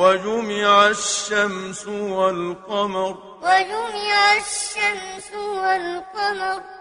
وَجُمِعَ الشَّمْسُ وَالْقَمَرُ. وَجُمِعَ الشَّمْسُ وَالْقَمَرُ.